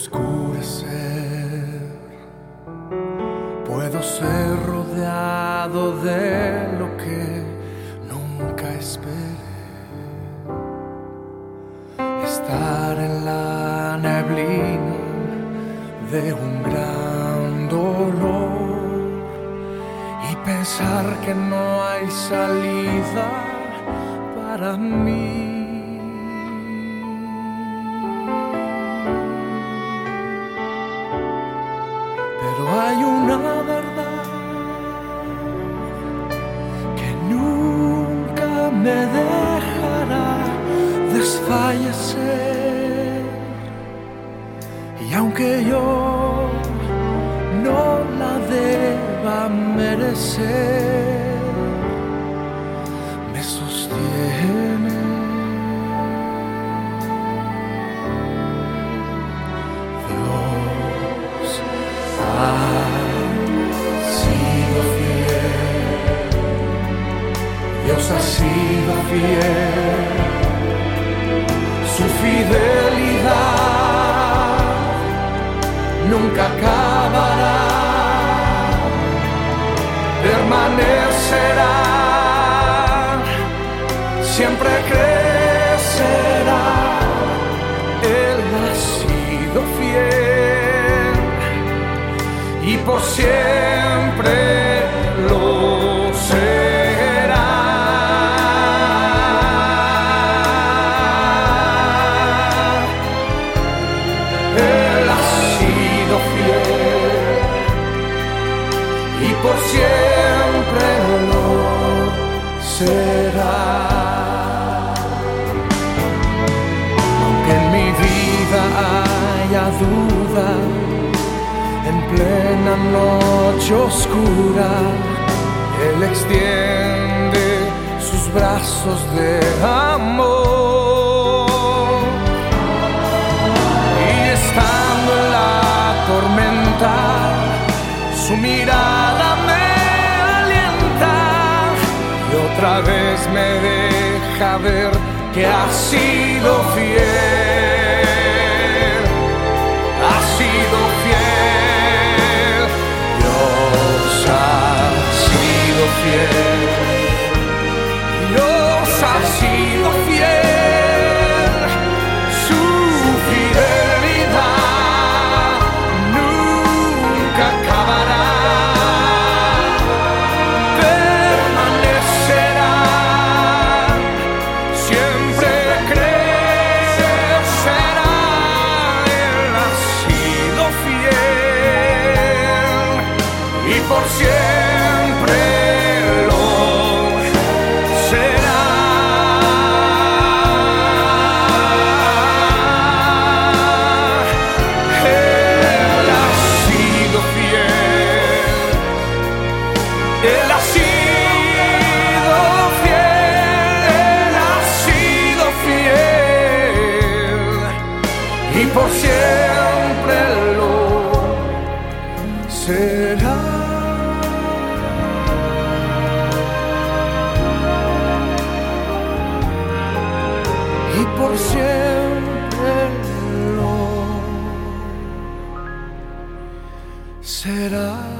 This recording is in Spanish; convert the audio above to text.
oscurecer. Puedo ser rodeado de lo que nunca esperé. Estar en la neblina de un gran dolor y pensar que no hay salida para mí. Me dejará desfallecer. Y aunque yo no la deba merecer, me sostiene. Dios ha sido fiel. Su fidelidad nunca acabará. Permanecerá. Siempre crecerá. Él ha sido fiel y por siempre por siempre lo será. Aunque en mi vida haya duda, en plena noche oscura, Él extiende sus brazos de amor. Y estando en la tormenta, su mirada otra vez me deja ver que ha sido fiel. Ha sido será. y por siempre lo será.